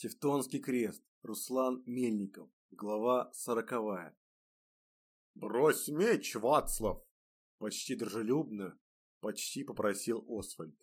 Тевтонский крест. Руслан Мельников. Глава сороковая. «Брось меч, Вацлав!» Почти дружелюбно, почти попросил Освальд.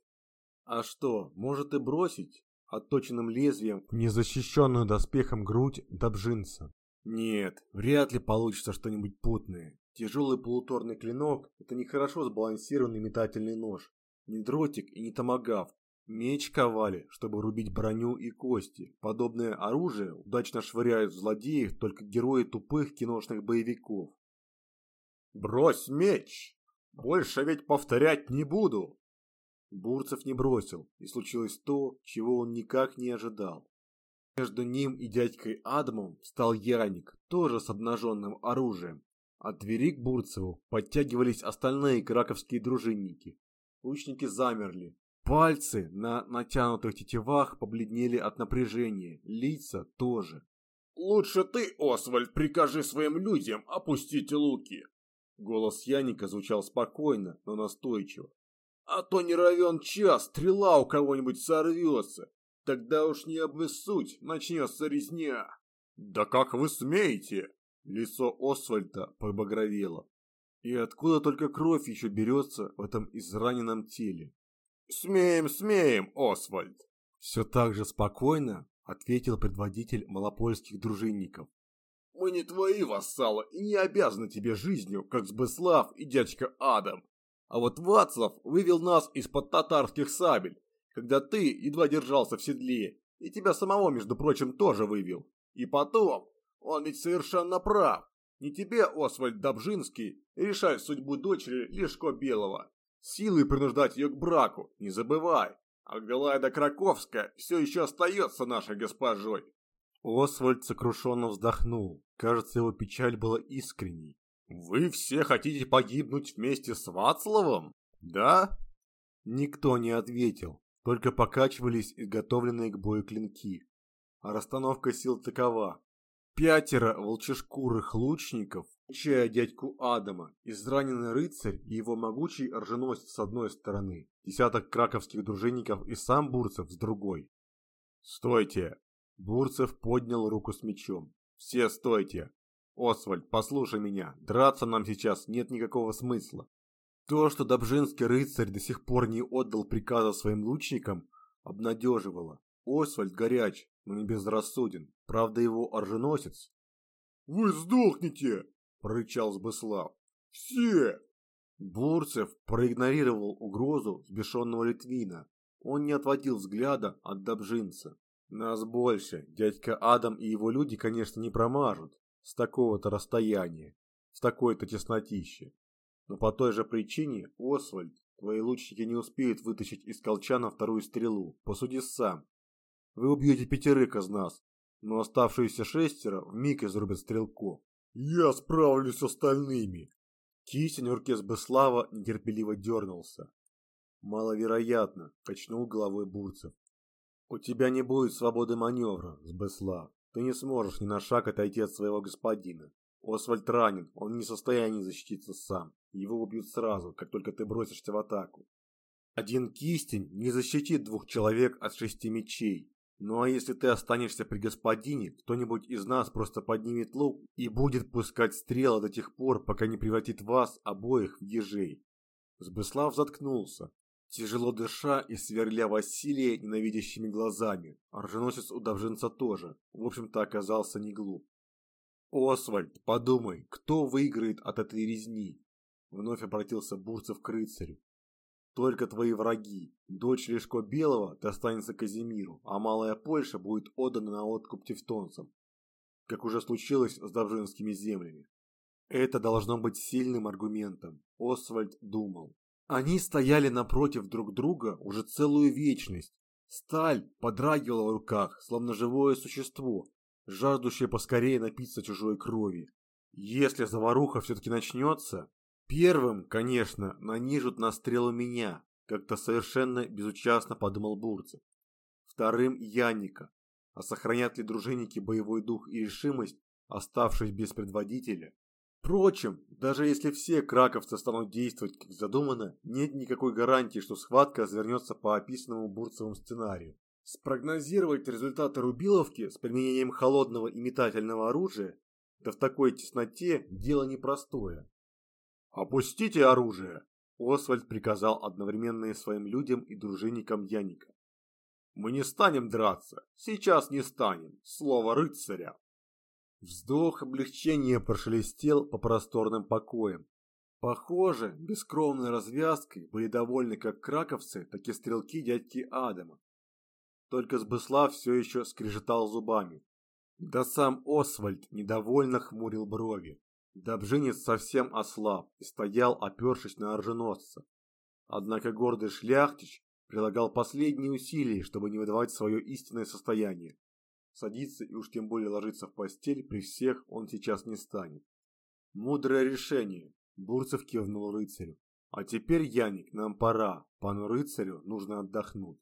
А что, может и бросить? Отточенным лезвием в незащищенную доспехом грудь Добжинца. Нет, вряд ли получится что-нибудь путное. Тяжелый полуторный клинок – это нехорошо сбалансированный метательный нож. Не дротик и не томагавк, Меч ковали, чтобы рубить броню и кости. Подобное оружие удачно швыряют в злодеев только герои тупых киношных боевиков. «Брось меч! Больше ведь повторять не буду!» Бурцев не бросил, и случилось то, чего он никак не ожидал. Между ним и дядькой Адамом встал Яник, тоже с обнаженным оружием. От двери к Бурцеву подтягивались остальные краковские дружинники. Лучники замерли, Пальцы на натянутых тетивах побледнели от напряжения, лица тоже. «Лучше ты, Освальд, прикажи своим людям опустить луки!» Голос Яника звучал спокойно, но настойчиво. «А то не равен час, стрела у кого-нибудь сорвется. Тогда уж не обвысуть, начнется резня». «Да как вы смеете?» Лицо Освальда побагровело. И откуда только кровь еще берется в этом израненном теле? «Смеем, смеем, Освальд!» Все так же спокойно ответил предводитель малопольских дружинников. «Мы не твои вассалы и не обязаны тебе жизнью, как Сбыслав и дядька Адам. А вот Вацлав вывел нас из-под татарских сабель, когда ты едва держался в седле, и тебя самого, между прочим, тоже вывел. И потом, он ведь совершенно прав. Не тебе, Освальд Добжинский, решать судьбу дочери Лешко Белого, Силой принуждать ее к браку, не забывай. Аглайда Краковская все еще остается нашей госпожой. Освальд сокрушенно вздохнул. Кажется, его печаль была искренней. «Вы все хотите погибнуть вместе с Вацлавом? Да?» Никто не ответил, только покачивались изготовленные к бою клинки. А расстановка сил такова. Пятеро волчешкурых лучников, включая дядьку Адама, израненный рыцарь и его могучий оруженосец с одной стороны, десяток краковских дружинников и сам Бурцев с другой. «Стойте!» Бурцев поднял руку с мечом. «Все стойте! Освальд, послушай меня, драться нам сейчас нет никакого смысла. То, что Добжинский рыцарь до сих пор не отдал приказа своим лучникам, обнадеживало. Освальд горяч, но не безрассуден. Правда, его оруженосец. «Вы сдохнете!» – прорычал Сбыслав. «Все!» Бурцев проигнорировал угрозу сбешенного Литвина. Он не отводил взгляда от Добжинца. Нас больше. Дядька Адам и его люди, конечно, не промажут. С такого-то расстояния. С такой-то теснотищи. Но по той же причине, Освальд, твои лучники не успеют вытащить из колчана вторую стрелу. Посуди сам. Вы убьете пятерых из нас, но оставшиеся шестеро вмиг изрубят стрелков. Я справлюсь с остальными. Кисень Уркес Беслава нетерпеливо дернулся. Маловероятно, качнул головой Бурцев. У тебя не будет свободы маневра, Сбеслав. Ты не сможешь ни на шаг отойти от своего господина. Освальд ранен, он не в состоянии защититься сам. Его убьют сразу, как только ты бросишься в атаку. Один кистень не защитит двух человек от шести мечей, ну а если ты останешься при господине, кто-нибудь из нас просто поднимет лук и будет пускать стрелы до тех пор, пока не превратит вас обоих в ежей. Сбыслав заткнулся, тяжело дыша и сверля Василия ненавидящими глазами. Оруженосец у Довженца тоже, в общем-то, оказался не глуп. «Освальд, подумай, кто выиграет от этой резни?» Вновь обратился Бурцев к рыцарю. Только твои враги. Дочь Лешко Белого достанется Казимиру, а Малая Польша будет отдана на откуп тевтонцам, как уже случилось с Добжинскими землями. Это должно быть сильным аргументом, Освальд думал. Они стояли напротив друг друга уже целую вечность. Сталь подрагивала в руках, словно живое существо, жаждущее поскорее напиться чужой крови. Если заваруха все-таки начнется, Первым, конечно, нанижут на стрелу меня, как-то совершенно безучастно подумал Бурцев. Вторым Яника. А сохранят ли дружинники боевой дух и решимость, оставшись без предводителя? Впрочем, даже если все краковцы станут действовать как задумано, нет никакой гарантии, что схватка развернется по описанному Бурцевым сценарию. Спрогнозировать результаты Рубиловки с применением холодного и метательного оружия, да в такой тесноте, дело непростое. «Опустите оружие!» Освальд приказал одновременно и своим людям и дружинникам Яника. «Мы не станем драться, сейчас не станем, слово рыцаря!» Вздох облегчения прошелестел по просторным покоям. Похоже, бескровной развязкой были довольны как краковцы, так и стрелки дядьки Адама. Только Сбыслав все еще скрежетал зубами. Да сам Освальд недовольно хмурил брови. Добжинец совсем ослаб и стоял, опершись на оруженосца. Однако гордый шляхтич прилагал последние усилия, чтобы не выдавать свое истинное состояние. Садиться и уж тем более ложиться в постель при всех он сейчас не станет. Мудрое решение, Бурцев кивнул рыцарю. А теперь, Яник, нам пора. Пану рыцарю нужно отдохнуть.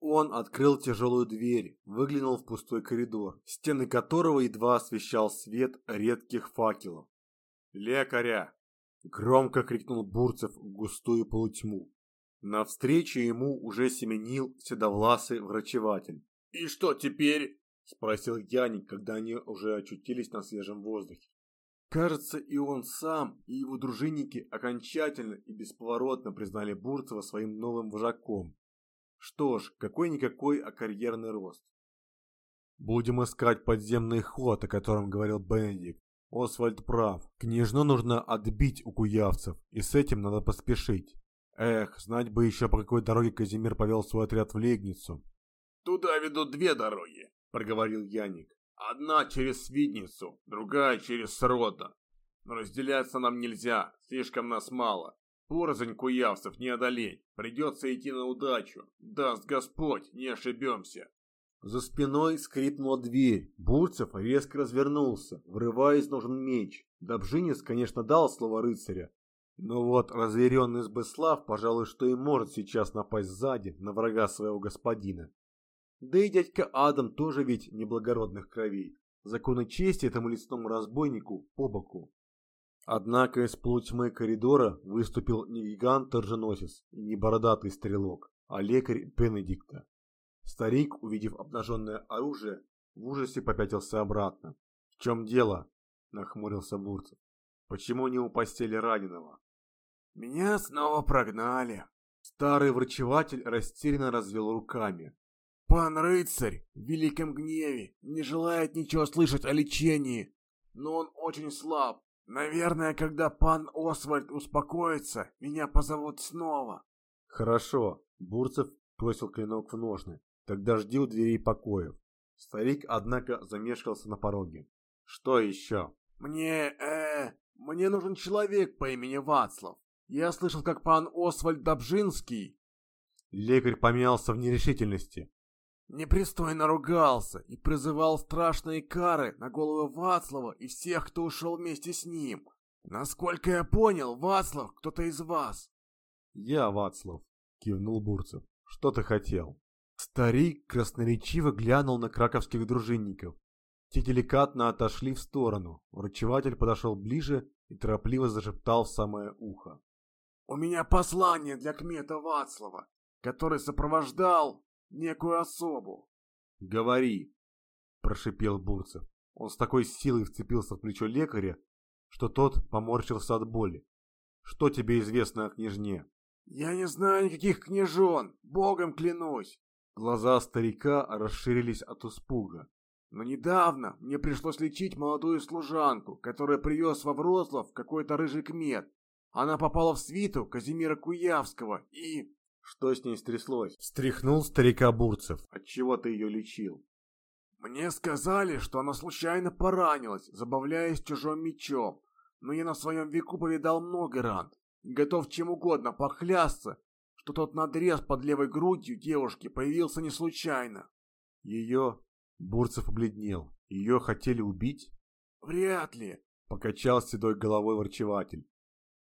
Он открыл тяжелую дверь, выглянул в пустой коридор, стены которого едва освещал свет редких факелов. «Лекаря!» – громко крикнул Бурцев в густую полутьму. Навстречу ему уже семенил седовласый врачеватель. «И что теперь?» – спросил Яник, когда они уже очутились на свежем воздухе. Кажется, и он сам, и его дружинники окончательно и бесповоротно признали Бурцева своим новым вожаком. Что ж, какой-никакой, а карьерный рост. Будем искать подземный ход, о котором говорил Бенедикт. Освальд прав. Княжну нужно отбить у куявцев, и с этим надо поспешить. Эх, знать бы еще, по какой дороге Казимир повел свой отряд в Легницу. «Туда ведут две дороги», — проговорил Яник. «Одна через Свидницу, другая через Срода. Но разделяться нам нельзя, слишком нас мало. Порознь куявцев не одолеть, придется идти на удачу. Даст Господь, не ошибемся. За спиной скрипнула дверь. Бурцев резко развернулся, врываясь нужен меч. Добжинец, конечно, дал слово рыцаря. Но вот разъяренный Сбыслав, пожалуй, что и может сейчас напасть сзади на врага своего господина. Да и дядька Адам тоже ведь неблагородных кровей. Законы чести этому лесному разбойнику по боку. Однако из полутьмы коридора выступил не гигант-торженосец и не бородатый стрелок, а лекарь Бенедикта. Старик, увидев обнаженное оружие, в ужасе попятился обратно. «В чем дело?» – нахмурился Бурцев. «Почему не у постели раненого?» «Меня снова прогнали». Старый врачеватель растерянно развел руками. «Пан рыцарь в великом гневе не желает ничего слышать о лечении, но он очень слаб. Наверное, когда пан Освальд успокоится, меня позовут снова. Хорошо. Бурцев бросил клинок в ножны. Тогда жди у дверей покоев. Старик, однако, замешкался на пороге. Что еще? Мне, э, мне нужен человек по имени Вацлав. Я слышал, как пан Освальд Добжинский... Лекарь помялся в нерешительности непристойно ругался и призывал страшные кары на голову Вацлава и всех, кто ушел вместе с ним. Насколько я понял, Вацлав кто-то из вас. Я Вацлав, кивнул Бурцев. Что ты хотел? Старик красноречиво глянул на краковских дружинников. Те деликатно отошли в сторону. Врачеватель подошел ближе и торопливо зашептал в самое ухо. «У меня послание для кмета Вацлава, который сопровождал некую особу. Говори, прошипел Бурцев. Он с такой силой вцепился в плечо лекаря, что тот поморщился от боли. Что тебе известно о княжне? Я не знаю никаких княжон, богом клянусь. Глаза старика расширились от испуга. Но недавно мне пришлось лечить молодую служанку, которая привез во Вроцлав какой-то рыжий кмет. Она попала в свиту Казимира Куявского и... Что с ней стряслось? Стряхнул старика Бурцев. Отчего ты ее лечил? Мне сказали, что она случайно поранилась, забавляясь чужим мечом. Но я на своем веку повидал много ран. готов чем угодно поклясться, что тот надрез под левой грудью девушки появился не случайно. Ее... Бурцев побледнел. Ее хотели убить? Вряд ли. Покачал седой головой ворчеватель.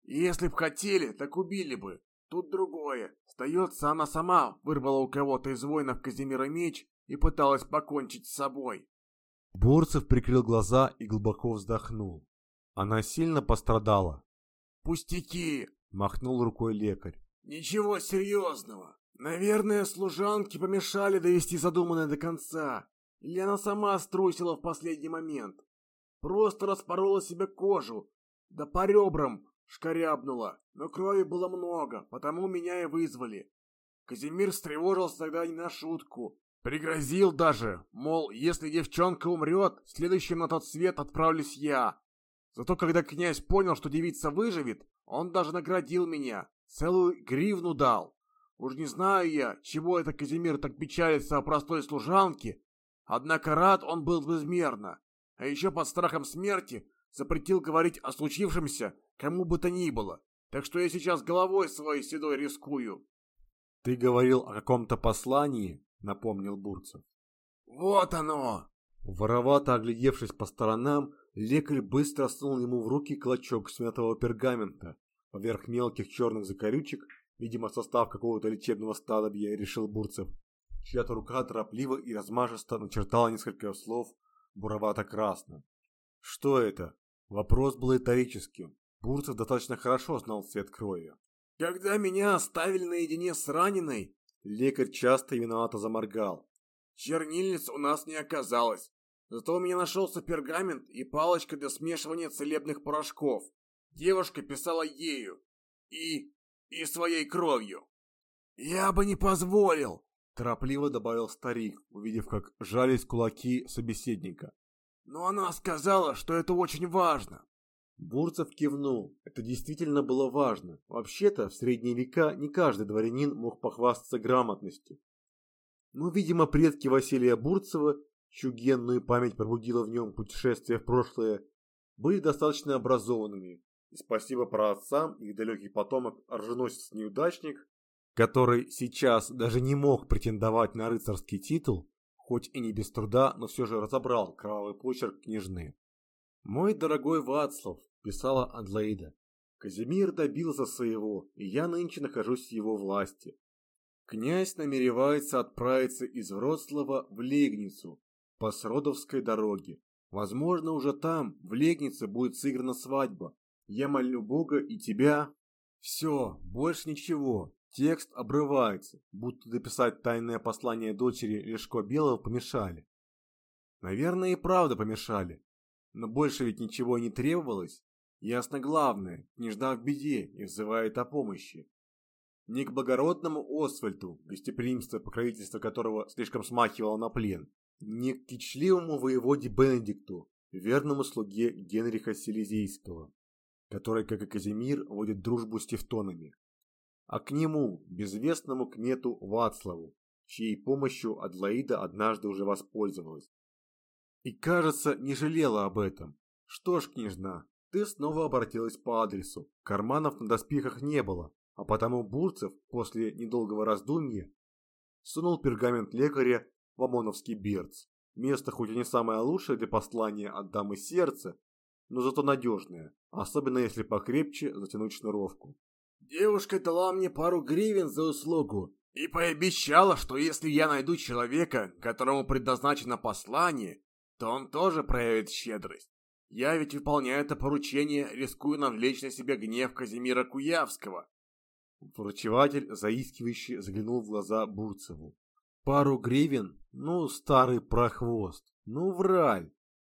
Если б хотели, так убили бы. Тут другое. Сдается, она сама вырвала у кого-то из воинов Казимира меч и пыталась покончить с собой. Бурцев прикрыл глаза и глубоко вздохнул. Она сильно пострадала. «Пустяки!» – махнул рукой лекарь. «Ничего серьезного. Наверное, служанки помешали довести задуманное до конца. Или она сама струсила в последний момент. Просто распорола себе кожу, да по ребрам шкарябнула, но крови было много, потому меня и вызвали. Казимир встревожился тогда не на шутку. Пригрозил даже, мол, если девчонка умрет, следующим на тот свет отправлюсь я. Зато когда князь понял, что девица выживет, он даже наградил меня, целую гривну дал. Уж не знаю я, чего это Казимир так печалится о простой служанке, однако рад он был безмерно. А еще под страхом смерти запретил говорить о случившемся кому бы то ни было. Так что я сейчас головой своей седой рискую. Ты говорил о каком-то послании, напомнил Бурцев. Вот оно! Воровато оглядевшись по сторонам, лекарь быстро сунул ему в руки клочок смятого пергамента. Поверх мелких черных закорючек Видимо, состав какого-то лечебного снадобья, решил Бурцев. Чья-то рука торопливо и размашисто начертала несколько слов буровато-красно. Что это? Вопрос был риторическим. Бурцев достаточно хорошо знал цвет крови. Когда меня оставили наедине с раненой, лекарь часто и виновато заморгал. Чернильниц у нас не оказалось. Зато у меня нашелся пергамент и палочка для смешивания целебных порошков. Девушка писала ею. И и своей кровью. Я бы не позволил, торопливо добавил старик, увидев, как жались кулаки собеседника. Но она сказала, что это очень важно. Бурцев кивнул. Это действительно было важно. Вообще-то, в средние века не каждый дворянин мог похвастаться грамотностью. Но, видимо, предки Василия Бурцева, чью генную память пробудила в нем путешествие в прошлое, были достаточно образованными, и спасибо праотцам, их далекий потомок, оруженосец-неудачник, который сейчас даже не мог претендовать на рыцарский титул, хоть и не без труда, но все же разобрал кровавый почерк княжны. «Мой дорогой Вацлав», – писала Адлоида, – «Казимир добился своего, и я нынче нахожусь в его власти. Князь намеревается отправиться из Вроцлава в Легницу по Сродовской дороге. Возможно, уже там, в Легнице, будет сыграна свадьба, я молю Бога и тебя. Все, больше ничего. Текст обрывается, будто дописать тайное послание дочери Лешко Белого помешали. Наверное, и правда помешали. Но больше ведь ничего не требовалось. Ясно главное, княжна в беде и взывает о помощи. Не к благородному Освальду, гостеприимство покровительства которого слишком смахивало на плен, не к кичливому воеводе Бенедикту, верному слуге Генриха Силезийского который, как и Казимир, водит дружбу с тевтонами, а к нему, безвестному кмету Вацлаву, чьей помощью Адлаида однажды уже воспользовалась. И, кажется, не жалела об этом. Что ж, княжна, ты снова обратилась по адресу. Карманов на доспехах не было, а потому Бурцев после недолгого раздумья сунул пергамент лекаря в ОМОНовский берц. Место хоть и не самое лучшее для послания от дамы сердца, но зато надежная, особенно если покрепче затянуть шнуровку. Девушка дала мне пару гривен за услугу и пообещала, что если я найду человека, которому предназначено послание, то он тоже проявит щедрость. Я ведь выполняю это поручение, рискую навлечь на себя гнев Казимира Куявского. Врачеватель заискивающе заглянул в глаза Бурцеву. Пару гривен? Ну, старый прохвост. Ну, враль.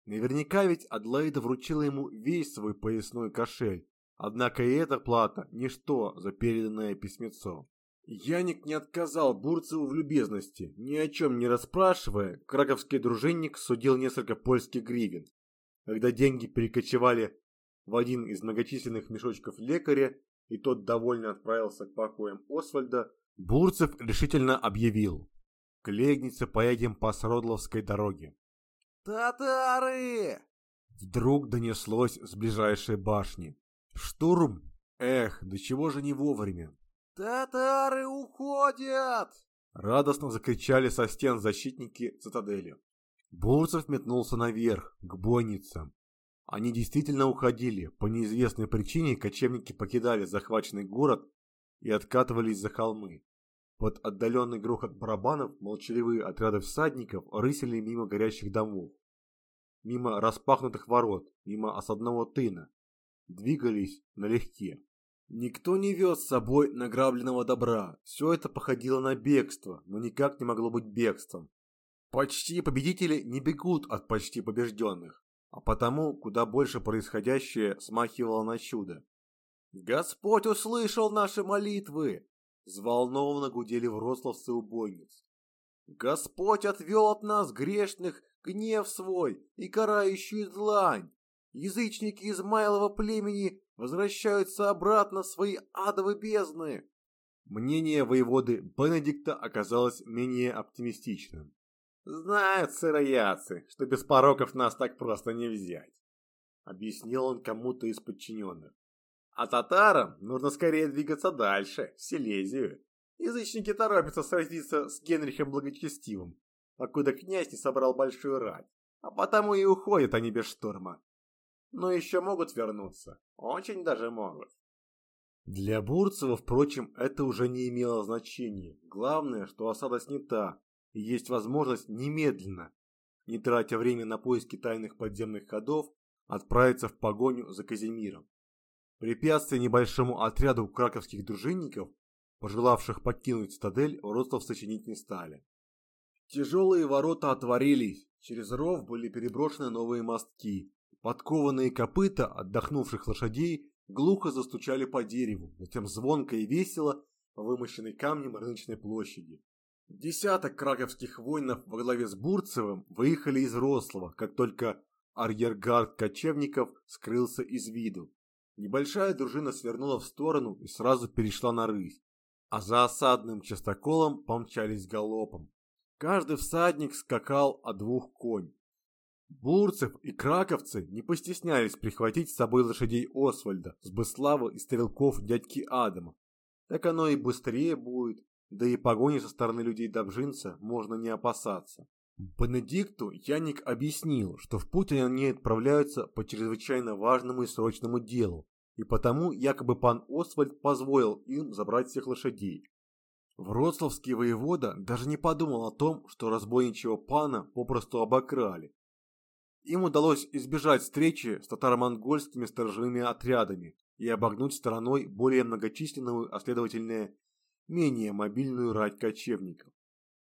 Наверняка ведь Адлайда вручила ему весь свой поясной кошель. Однако и эта плата – ничто за переданное письмецо. Яник не отказал Бурцеву в любезности. Ни о чем не расспрашивая, краковский дружинник судил несколько польских гривен. Когда деньги перекочевали в один из многочисленных мешочков лекаря, и тот довольно отправился к покоям Освальда, Бурцев решительно объявил «К Легнице поедем по Сродловской дороге». «Татары!» Вдруг донеслось с ближайшей башни. «Штурм! Эх, до чего же не вовремя!» «Татары уходят!» Радостно закричали со стен защитники цитадели. Бурцев метнулся наверх, к бойницам. Они действительно уходили. По неизвестной причине кочевники покидали захваченный город и откатывались за холмы. Под отдаленный грохот барабанов молчаливые отряды всадников рысили мимо горящих домов, мимо распахнутых ворот, мимо осадного тына. Двигались налегке. Никто не вез с собой награбленного добра. Все это походило на бегство, но никак не могло быть бегством. Почти победители не бегут от почти побежденных, а потому куда больше происходящее смахивало на чудо. «Господь услышал наши молитвы!» Взволнованно гудели вроцлавцы убойниц. «Господь отвел от нас грешных гнев свой и карающую длань! Язычники Измайлова племени возвращаются обратно в свои адовые бездны!» Мнение воеводы Бенедикта оказалось менее оптимистичным. «Знают сыроядцы, что без пороков нас так просто не взять», — объяснил он кому-то из подчиненных. «А татарам нужно скорее двигаться дальше, в Силезию. Язычники торопятся сразиться с Генрихом Благочестивым, покуда князь не собрал большую рать, а потому и уходят они без штурма. Но еще могут вернуться, очень даже могут». Для Бурцева, впрочем, это уже не имело значения. Главное, что осада снята, и есть возможность немедленно, не тратя время на поиски тайных подземных ходов, отправиться в погоню за Казимиром. Препятствия небольшому отряду краковских дружинников, пожелавших покинуть стадель, Ростов сочинить не стали. Тяжелые ворота отворились, через ров были переброшены новые мостки. Подкованные копыта отдохнувших лошадей глухо застучали по дереву, затем звонко и весело по вымощенной камнем рыночной площади. Десяток краковских воинов во главе с Бурцевым выехали из Рослова, как только арьергард кочевников скрылся из виду. Небольшая дружина свернула в сторону и сразу перешла на рысь, а за осадным частоколом помчались галопом. Каждый всадник скакал о двух конь. Бурцев и краковцы не постеснялись прихватить с собой лошадей Освальда, Сбыслава и стрелков дядьки Адама. Так оно и быстрее будет, да и погони со стороны людей Добжинца можно не опасаться. Бенедикту Яник объяснил, что в путь они отправляются по чрезвычайно важному и срочному делу, и потому якобы пан Освальд позволил им забрать всех лошадей. Вроцлавский воевода даже не подумал о том, что разбойничего пана попросту обокрали. Им удалось избежать встречи с татаро-монгольскими сторожевыми отрядами и обогнуть стороной более многочисленную, а следовательно менее мобильную рать кочевников.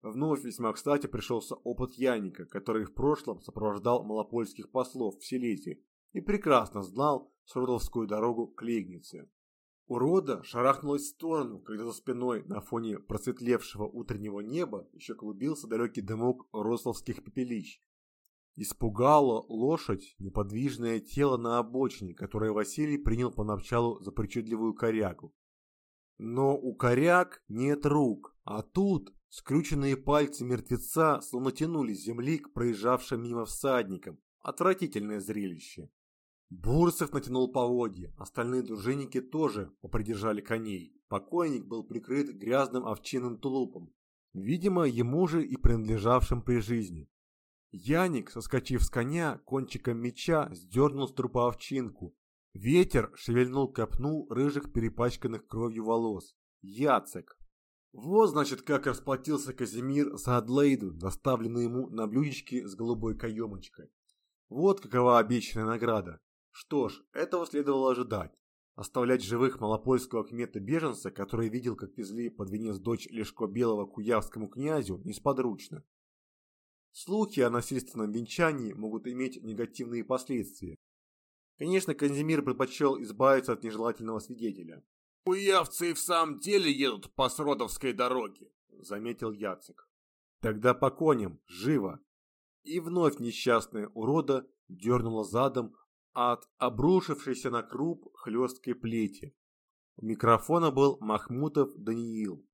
Вновь весьма кстати пришелся опыт Яника, который в прошлом сопровождал малопольских послов в Силезии и прекрасно знал Сурдовскую дорогу к Легнице. Урода шарахнулась в сторону, когда за спиной на фоне просветлевшего утреннего неба еще клубился далекий дымок рословских пепелищ. Испугало лошадь неподвижное тело на обочине, которое Василий принял поначалу за причудливую корягу. Но у коряк нет рук, а тут скрюченные пальцы мертвеца словно тянули земли к проезжавшим мимо всадникам. Отвратительное зрелище. Бурсов натянул поводья, остальные дружинники тоже попридержали коней. Покойник был прикрыт грязным овчинным тулупом, видимо, ему же и принадлежавшим при жизни. Яник, соскочив с коня, кончиком меча сдернул с трупа овчинку, Ветер шевельнул копну рыжих перепачканных кровью волос. Яцек. Вот, значит, как расплатился Казимир за Адлейду, доставленную ему на блюдечке с голубой каемочкой. Вот какова обещанная награда. Что ж, этого следовало ожидать. Оставлять живых малопольского кмета-беженца, который видел, как везли под венец дочь Лешко Белого куявскому князю, несподручно. Слухи о насильственном венчании могут иметь негативные последствия, Конечно, Казимир предпочел избавиться от нежелательного свидетеля. «Уявцы и в самом деле едут по Сродовской дороге», — заметил Яцек. «Тогда по коням, живо!» И вновь несчастная урода дернула задом от обрушившейся на круп хлесткой плети. У микрофона был Махмутов Даниил.